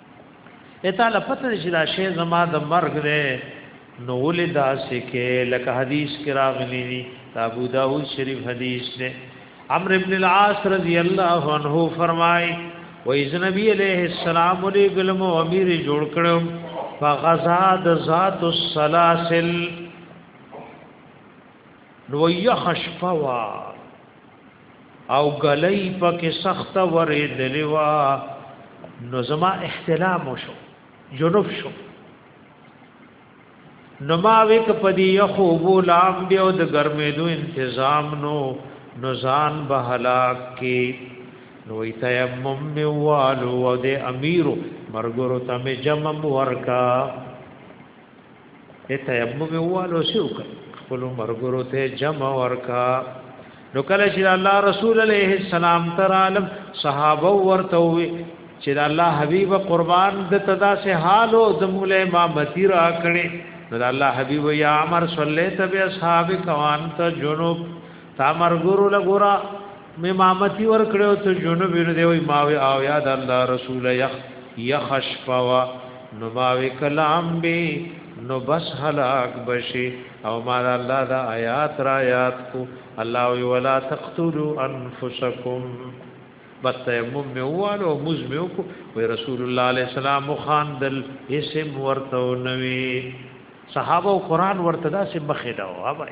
اته لپته چې دا شی زما د مرګ دی نو ولې دا سکه لکه حدیث کې راغلی دی ابو داود شریف حدیث دی عمرو ابن العاص رضی الله عنه فرمای و ایز نبی علیہ السلام علی گلم و امیر جوړ کړم فغزا د ذات السلاسل نو یخشفوا او غلې پکې سخت ورې دلیوا نو زما احتلام شو جنوب شو نو ما وک پدی یخو بو لام دی او د ګرمې دو انتظام نو نو ځان به هلاک کی نو تیمم میوالو او د امیرو مرګرو ته جمم ورکا ته تیمم والو شو خپل مرګرو ته جمع ورکا نو کله چې الله رسول علیه السلام تر عالم صحابه ورته وي چې الله حبیب قربان د تدا سه حال او د مولا امامتی را کړي نو الله حبیب یا عمر صلیت بیا اصحاب کوان ته جنوب تا مرګورو لګورا می مامتی ور کړو ته جنوب نه دی وای ماوی او یاد الله رسول یخ یخش پوا نو ماوی کلام بی نو بس هلاک بشي او ما الله دا آیات را یاد کو الله وی ولا تقتلوا انفسکم بس تیمم می ووالو موز می وکو وی رسول الله علیه السلام خواندل اسم ورته نوی صحابه او قران ورته دا سه مخې دا وای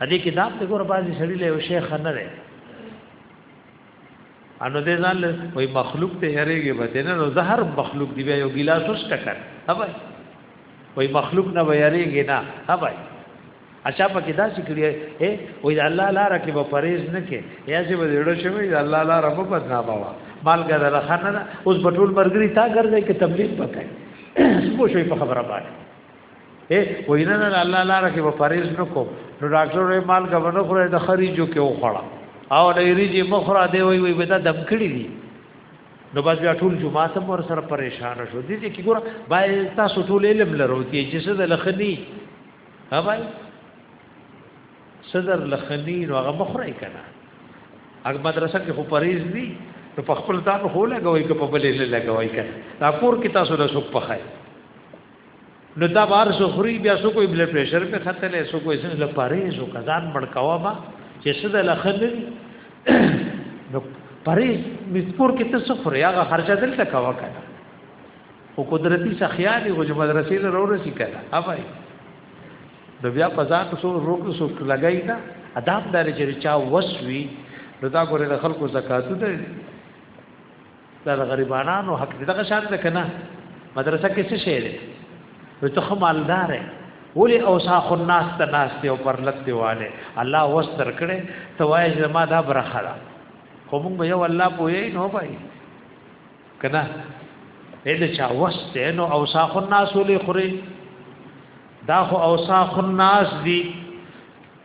هدي کتاب ته ګور بازي سړي له شیخ نه ده انو دې ځان له وای مخلوق ته هرېږي به نه نو زهر مخلوق دی یو ګلاس وس ټکر ها بھائی وای مخلوق نه ویریږي نه ها بھائی اچھا پکې دا چې کړی اے وای د الله لار کې به پرېز نه کې یا چې به ډېر شوی د الله لار په بدنا باوا مالګه د خانه نه اوس بټول مرګري تا ګرځي کې تبلیغ وکړي سپو شوی په خبره باندې اے وینا نه الله لاره کې په پرېز نکو نو ډاکټر یې مال غوونه خورې د خریجو کې وخړه او د ریجی مخره دی وی وی بدا دم کړی دی نو بس بیا ټول جمعه ته ور سره پریشان شو دي چې ګور بای تاسو ټول علم لرو چې څه د لخنی ها بای صدر لخنی نو هغه مخره کنا هغه مدرسه کې خو پریز دی نو په خپل ځان خو لګوي که په بلې لګوي کنا دا کور کې تاسو له سوق پخای نو دا بار سو خوري بیا سو کوئی بلډ پريشر په خطر له سو کوئی سن لپاره سو کزان مړکوا ما چې څه د لخنري نو پرې مسپور کې ته سو خوري هغه خرچه دلته کوا کړه او قدرتي سخيالي او مدرسې له ورو سي کړه اوبای نو بیا په ځان سو روک سو لګای دا ادب دار چې چا وسوي نو دا ګوره د خلکو زکاتو ده دا د غریبانو حق دی دغه شان ده کنه مدرسه کې څه شی دی نو ته خو مالدار یې ولی اوساخ الناس ته ناس دی او پرلت دیواله الله وس درکړي ته وایي چې ما دا برخه ده خو موږ به یو الله پوهې نه پای کنه دې چا وس ته نو اوساخ الناس ولې خوري دا خو اوساخ الناس دی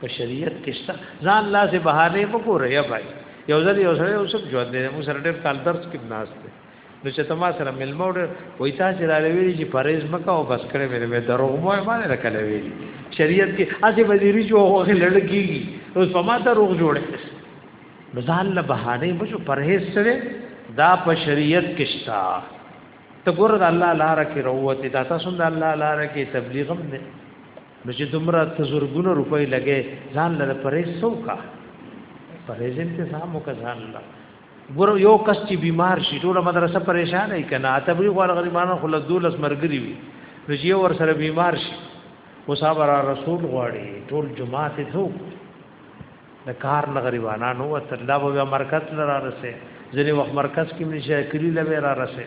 په شریعت کې شته ځان لا سه بهانه وګوره یا بای یو ځل یو سره یو څه ژوند دی موږ سره ډېر کال درس کې ناس دی نو چې تما سره ملمو ډېر وای تا چې را لوي چې پرېز مکه او بس کړې مې مې دروغ مو ما نه کړې وی شریعت کې اځه وزیری جو هغه لړګي اوس په ما دروغ جوړې نو ځان له بهانه بچو پرهیز سره دا په شریعت کې شتا ته ګور د الله لار کې روته دا تاسو د الله لار کې تبلیغ هم نه نو چې دومره تزرګونه روپۍ لګې ځان لره پرې سوکا پرې انتظام وکړه ځان لره ګورو یو کس چې بیمار شي ټول مدرسه پریشان ای کنه اته به غوړ غریبانو خل دولس مرګري وي نو چې ور سره بیمار شي وصابر رسول غواړي ټول جماعت ته د کار نه غریبانو او تلا به مرکز لرا رسه ځنی وخت مرکز کې نشه کلی لوي را رسه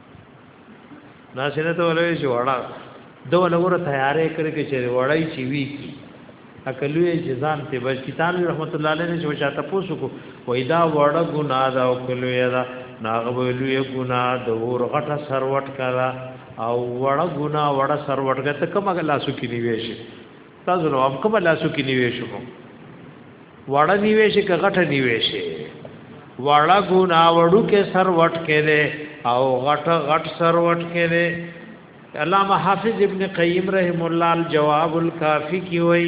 ناشنه ته ولوي شو وړا دو لور تیارې کړې کې چې وړای چی وی کی اکلوې جزان ته بچ کتاب رحمت الله علیه چې وشاته پوسو کو وای دا وړه ګنا دا او کلوې دا ناغه ویلوې ګنا د ور غټه سروټ کرا او وړه ګنا وړه سروټ ته کومه لاسو کې نیوي شي تاسو نو هم کوم لاسو کې نیوي شو وړه نیوي شي که غټه نیوي شي وړه ګنا وړو کې سر وټ کړي او غټ غټ سر وټ کړي علامه حافظ ابن قیم رحم الله الجواب الکافی کی وای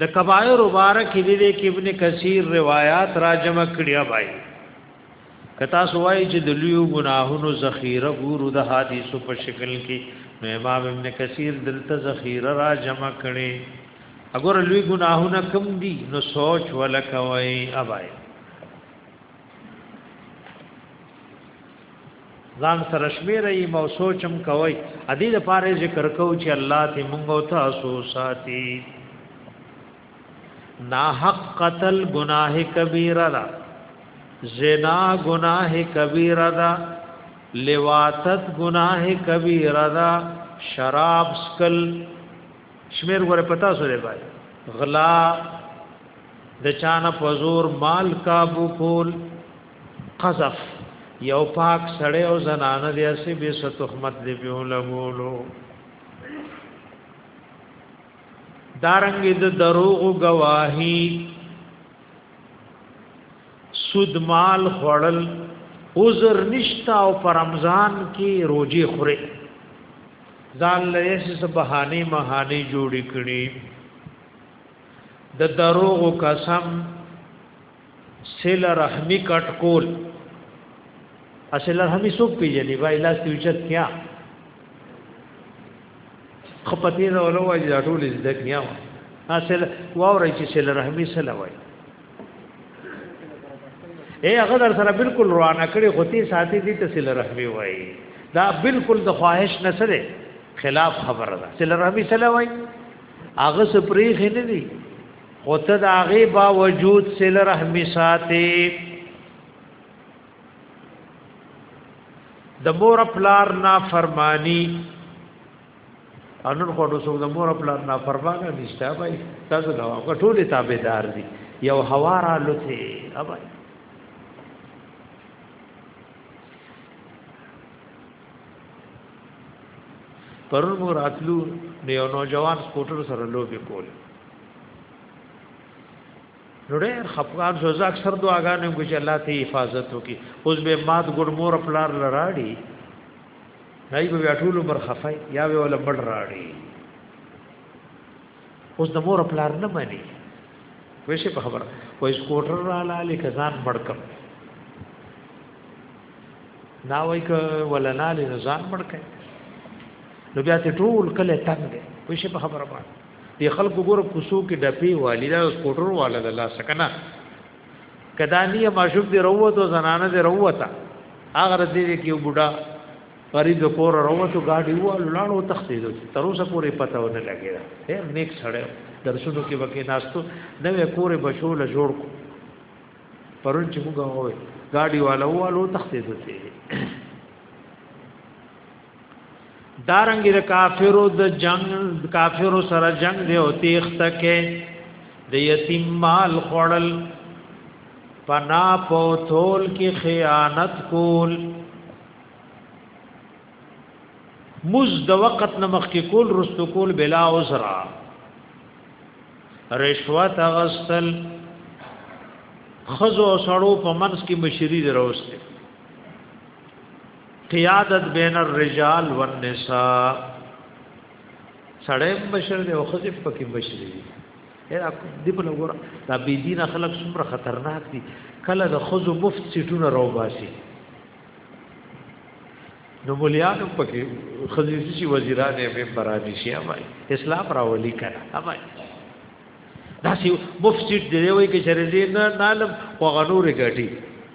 د کبائر مبارک دې دې کې ابن کثیر روایت را جمع کړیا بای کتا سوای چې د لیو ګناهونو ذخیره ګورو د حدیثو په شکل کې نو امام ابن کثیر دلته ذخیره را جمع کړي اگر لوی ګناهونه کم دي نو سوچ ولکوي ابای ځان سره شمیرې مو سوچم کوي ا دې لپاره ذکر کو چې الله دې مونږ او تاسو ساتي نا حق قتل گناہ کبیره را زنا گناہ کبیره را لواتت گناہ کبیره را شراب سکل شمیر ور پتا سره بای غلا د چانه پزور مال کابو کول قذف یو پاک سړی او زنانه دی اسی به ست تهمت دی په لګولو دارنګ د دروغ گواهی سود مال خړل عذر نشتا او پر رمضان کې روزي خوري ځان له یې بهانه مهانه جوړی کړي د دروغ قسم سیل رحمی کټ کول اصل رحمی سوک پیجنی بای لاس تیوچت کیا خپتی دا ولو واجی دا ټول زده کیا اصل واورای چې سیل رحمی سره وای اے هغه در سره بالکل روانه کړي غتی ساتي دي ته سیل رحمی وای دا بالکل د خواهش نه سره خلاف خبره ده سیل رحمی سره وای هغه سپریخ نه دي خو ته د هغې باوجود سل رحمی ساتې د مور پلار نا فرمانی انن خو نو څوک د مور پلار نا فرمانه نشته بای تاسو نو ټول تابعدار دي یو هوا را لته ابای پرون مو راتلو نو یو نوجوان سکوټر سره لوبي کول ډېر خپګان شو زه اکثر دعاګانې کوم چې الله ته حفاظت وکي اوس به مات ګډ مور پلار لراړي دای به ټول عمر خفای یا به ول بډ راړي اوس د مور پلار نه مانی وشه په خبره وای سکوټر را لاله کزان مړکم دا وای ک ولنال نزان مړکای نو بیا ته ټول کله تنگ وشه په خبره باندې دی خلکو ګور کوسو کې ډپی والی دا سکوټر والا د لاس کنه کدانی ماشوب دی روت او زنانه دی روتا اگر دې کې بوډا فرید کور روت او گاډي و لاړو تختید تر اوسه پورې پته ونه لګیدا هر نیک سره درسونو کې وکې ناستو نو کور بشو له جوړ کو پرون چې موږ وای گاډي والا و لاړو تختید دارنګ د کافرو د جنگ کافرو سره جنگ دی او تیخ تکه د یتیم مال خړل پنا پوتول کی خیانت کول مز د وقت نمخ کې کول رستو کول بلا عذرا رشوت غسل خزو سړو په منس کې مشری دروسته قیادت بین الرجال والنساء سړی بشر دی او خزه پکې بشر دی هر دې په لور دا بی دین خلک څومره خطرناک دي کله د خزو مفت سیټونه راو باسي نو مليانو پکې خزيزي شي وزیران یې به برادي شي امای اسلام راولي کړه امای دا سی مفسد دی وای کې شرزي نه نالم او غنور ګټي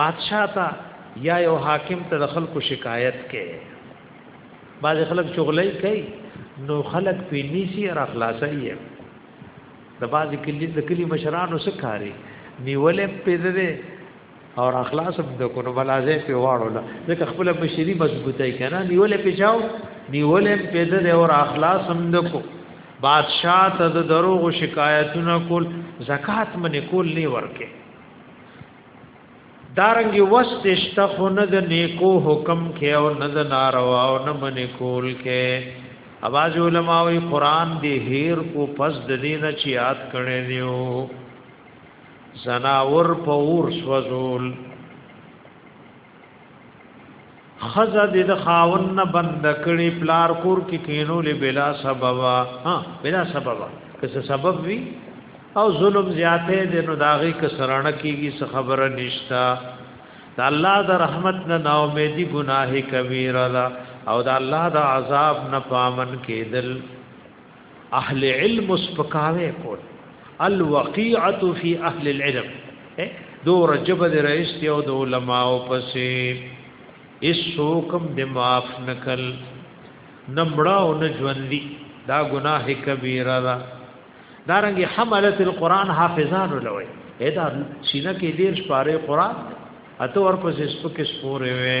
بادشاہ ته یا یو حاکم ته د خلکو شکایت کې بعض خلک چغلای کوي نو خلک په نیسی را خلاصي د بعض کلی د کلی مشرانو سکاري نیولې پیدره او اخلاص هم د کونو بلازه په واړو نه ځکه خپل مشری مضبوطه کنا نیولې پیچاو نیولې پیدره او اخلاص هم د کو بادشاہ ته د دروغ شکایتونه کول زکات منې کول نه ورکه دارنګي وسشت خو نه د نیکو حکم کې او نه د ناروا او نه من کول کې اواز علماء وی قران دی هیر کو پس د دین چې یاد کړي دیو زناور په اور سوزول خزه د خاون نه بند کړي پلار کور کې کینو له بلا سبب ها بلا سبب که څه سبب وي او ظلم زیاته د نو داغي کسرانه کیږي څه خبره نشتا د الله د رحمت نه نا امیدي ګناه کبیره ده او د الله د عذاب نه پامن کېدل اهل علم سپکاوي کول الوقيعه في اهل العلم دو رجب د رئیس یو د علماء پسې اسوکم بماف نکل نمړه او نه ژوندۍ دا گناه کبیره ده دارنګ حملت القرآن حافظان لوي ادا سینه کې دیر شپاره قرآن اته ورپسې سپکه سپوره وي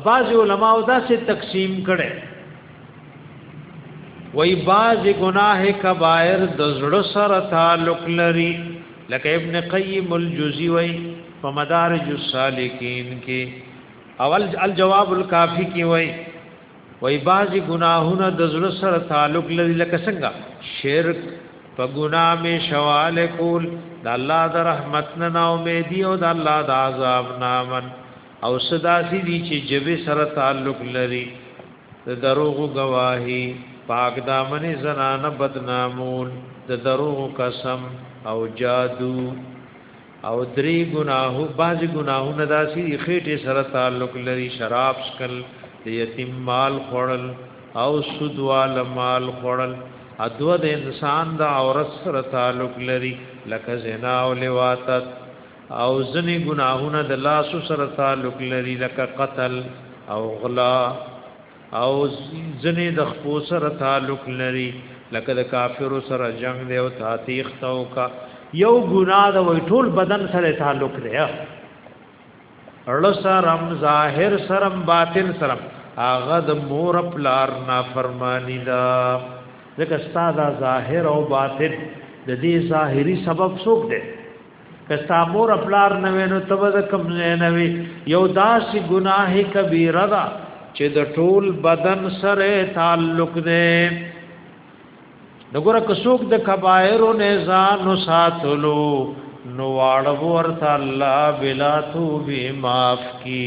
اباز علماء دا سے تقسیم کړي وای باز گناہ کبائر د زړه سره تعلق لري لکه ابن قیم الجوزی وای په مدارج السالکین کې اول الجواب الکافی کې وای وای باز گناهونه د زړه سره تعلق لري لکه څنګه شرک په ګناه می شوال کول د الله د رحمت نه امید او د الله د عذاب نه من او څه داسې دي چې جبې سره تعلق لري د دروغو گواهی پاک دامن زنانه بدنامول د دروغو قسم او جادو او درې ګناهو باز ګناهونه داسې خېټه سره تعلق لري شراب سکل د یتیم مال خړل او سود وال مال خړل ادو د انسان د عورت سره تعلق لري لکه زنا او لواطت او ځنی ګناهونه د لاس سره تعلق لري لکه قتل او غلا او ځنی د خپو سره تعلق لري لکه د کافر سره جنگ دی او تاتیخ تاو کا یو ګناه د وی ټول بدن سره تعلق دی لسرم ظاهر سرم باطن سرم هغه د مور پلار نا فرمانی دا ځکه ستاده ظاهر او باطن د دې ظاهری سبب څوک دی کستا مور پلار نه وینو تب د کم نه وی یو داس گناه کبیره دا چې د ټول بدن سره تعلق دی دغه کڅوک د کبایر نه ځان ساتلو نو واړو ورته الله بلا تو به معاف کی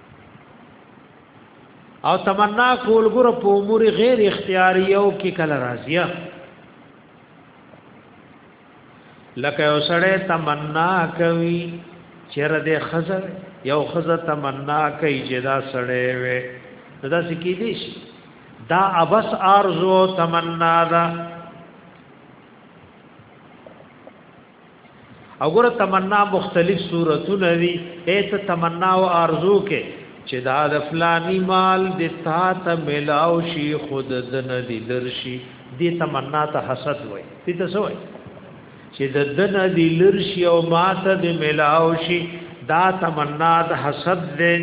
او تمنا کول ګور په امور غیر اختیاری او کې کله راضیه لکه یو سړی تمنا کوي چیرې د خزر یو خزر تمنا کوي چې دا سړی وي دا سکی دي شي دا ابس ارزو تمنا دا وګوره تمنا مختلف صورتونه دي ایت تمنا او ارزو کې چې دا د فلانی مال د تا ته ملاو شي خود دن لیدر شي دې تمنا ته حسد وای دې ته سوای چې د دن لیدر شي او ماته د ملاو شي دا تمنا د حسد دې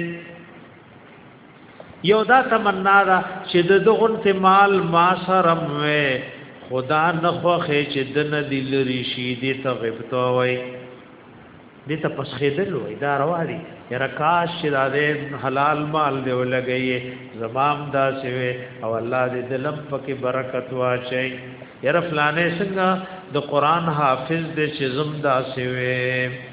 یو دا تمنا ده چې د دغونت مال ما سرم وې خدا نه خوخه چې د نه دی لري شي دې ته غبطو وای دې ته پس خېدل وای دا روا دي رکاش چې دا دې حلال مال دې ولګي زمام دا سوي او الله دې دلم پکې برکت واچي یره فلانې څنګه د قران حافظ دې چې زم دا سوي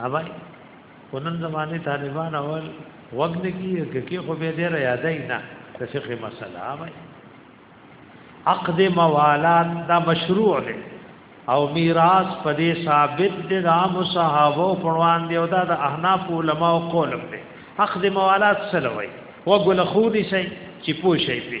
اوبای ونن زمانه طالبان اول وګد کی کی خو به دې یادای نه د فقه مسله اوبای عقد موالات دا مشروع دی او میراث په دې ثابت دی د عام صحابه پروان دی او دا د احناف علما او قول دی عقد موالات سلوي وګل خو دې شي چې پوښي په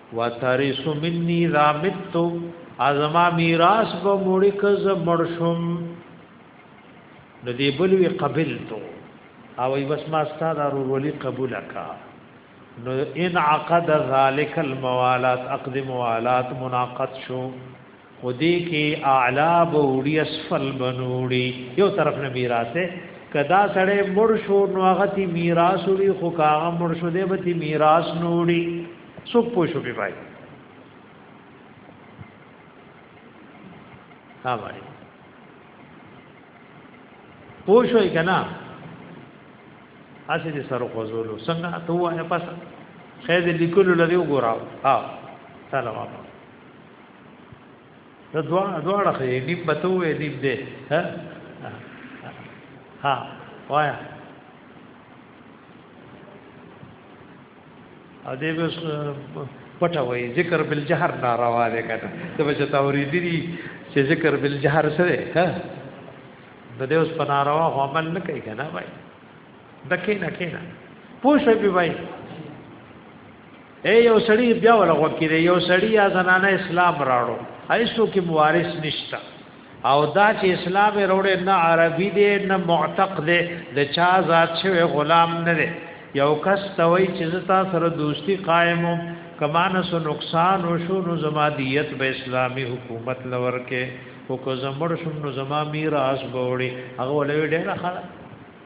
وترس مني رامت ازما میراث به مړی کز مرشم نو دی بل وی قبل تو او ای بس ما ستاد ارور ولی قبول کا نو ان عقد ذالک الموالات عقد موالات مناقض شو خو دې کې اعلا به وړي اسفل بنوړي یو طرف نه میراثه کدا سړی مړ شو نو هغه تی میراث وړي خو هغه مړ شو دې به تی میراث نوړي څوک پوښو به پای ها وای پوښوي کنا اسی دې سره خوزولو څنګه ته وای پس خیر لیکلو لري وګوراو ها سلام علیکم نو دوا دواړه خې نیم بتو وې نیم دې ها ها وایا ا دې بس پټه وای ذکر بالجهر ناروا ده کنه ته به چې توريدي دي چې ذکر بالجهر سره ها د دې اوس په ناروا عمل نه کوي کنه وای دکې نه کېنا پوښې به وای اے یو سړی بیا ولا غوږ کړي یو سړی یا زنانه اسلام راړو ایسو کې موارث نشتا او دا چې اسلام وروړي نه عربي دی نه معتق دی د چا ذات شوی غلام نه دی یو کس توي چې زتا سره دوستی قائمو کمانه سو نقصان او شو نو زما دیت به اسلامی حکومت لور کې او کو زمړ شوم نو زما میراث بوړي هغه ولې ډېر خلا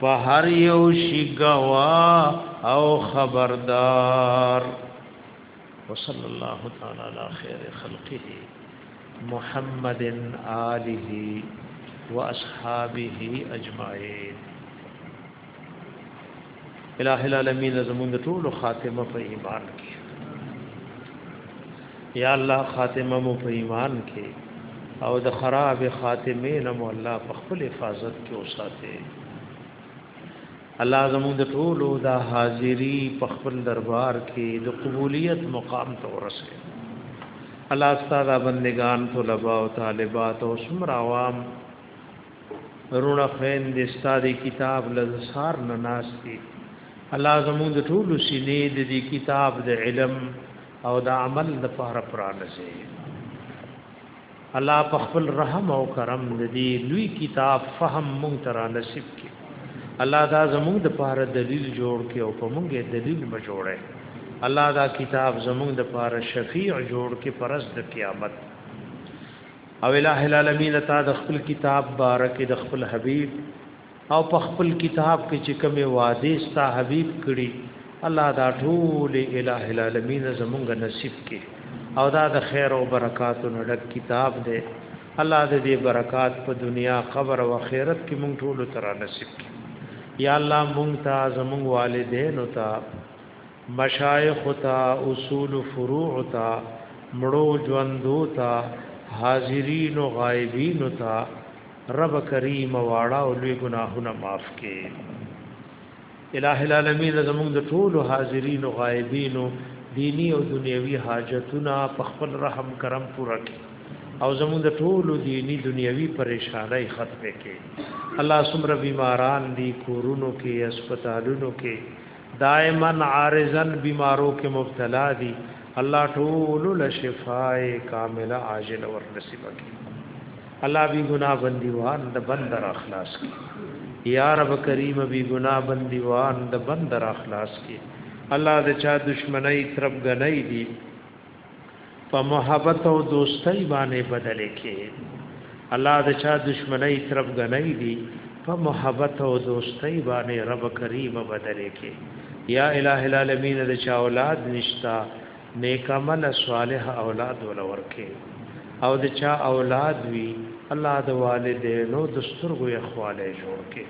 په هر یو شي گواه او خبردار وصلی الله تعالی علی خیر خلقه محمد آله واصحابه اجمعین الہ العالمین زمون د ټولو خاتمه په ایمان کې یا الله خاتمه مو په ایمان کې او د خراب خاتمه نه مو الله په خپل حفاظت کې وساته الله زموږ د ټولو د حاضری په خپل دربار کې د قبولیت مقام ته ورسه الله ستاسو بندگان طلباء او طالبات او سمر عوام رونه خین د ستادي کتاب لزسار نه ناشتي الله زموږ د ټولو سینې د دې کتاب د علم او د عمل د پاره پرانځي الله په خپل رحم او کرم د دې لوی کتاب فهم مونږ تر نصیب کړي الله دا زموږ د پاره دلیل جوړ کړي او په مونږه دلیل به جوړه الله دا کتاب زموږ د پاره شفیع جوړ کړي پرز د قیامت او الہ العالمین تا د خپل کتاب بارک د خپل حبیب او په خپل کتاب کې چې کومه وعده ستا حبيب کړي الله دا ټول الٰه العالمین زمونږ نصیب کې او دا د خیر او برکاتو نډک کتاب دی الله دې برکات په دنیا قبر او آخرت کې مونږ ټول تر نصیب کړي یا الله مونږ ته زمونږ والدین او ته مشایخ ته اصول فروع ته مړو ژوندو ته حاضرین او غایبین ته رب کریم واړه او لوی ګناهونه معاف کړي الہ العالمین زموږ د ټولو حاضرین او غایبین دینی او دنیوي حاجتونه په خپل رحم کرم پوره کړي او زموږ د ټولو دینی دنیوي پریشانای ختم کړي الله سمره بیماران دي کورونو کې هسپتالونو کې دائما عارضا بیمارو کې مبتلا دي الله ټول له شفاء کامله عاجل ور نصیب کړي الله بی ګناه بندیوان د بندر اخلاص کړي یا رب کریم بی ګناه بندیوان د بندر اخلاص کړي الله د چا دشمنی طرف غنۍ دي په محبت او دوستۍ باندې بدل کې الله د چا دشمنی طرف غنۍ دي په محبت او دوستۍ باندې رب کریم بدل کې یا الہ العالمین د چا اولاد نشتا نیک عمل صالح اولاد ولور کې او د چا اولاد وی الله د والدینو د سترګو یې خواله جوړ کې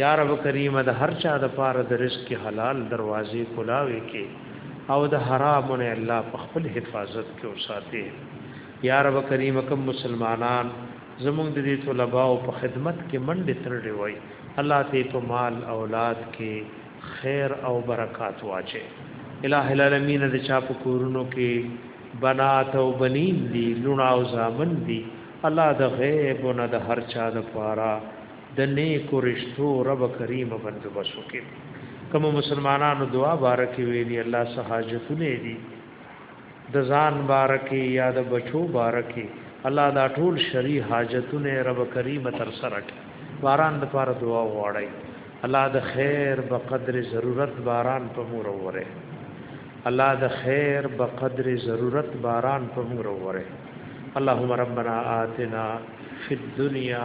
یا رب کریم د هر چا د پاره د رزق حلال دروازې کولاوي کې او د حرامو نه الله په خپل حفاظت کې وساتي یا رب کریم کوم مسلمانان زمونږ د دې طلباء په خدمت کې منډه ترړې وای الله دې په مال اولاد کې خیر او برکات واچي الہ العالمین د چا په کورونو کې بنات او بنین دي لونا او زامن دي الله د غیب نه د هر چا د پاره د نیکو رشتو رب کریم بندوبس وکي کوم مسلمانانو دعا بارکه ویلي الله سه حاجتونه دي د ځان بارکه یا د بچو بارکه الله دا ټول شری حاجتونه رب کریم تر سره باران د پاره دعا وغواړي الله د خیر په قدر ضرورت باران په مور وره الله د خیر په قدر ضرورت باران په مور وره اللهم ربنا آتنا فی الدنیا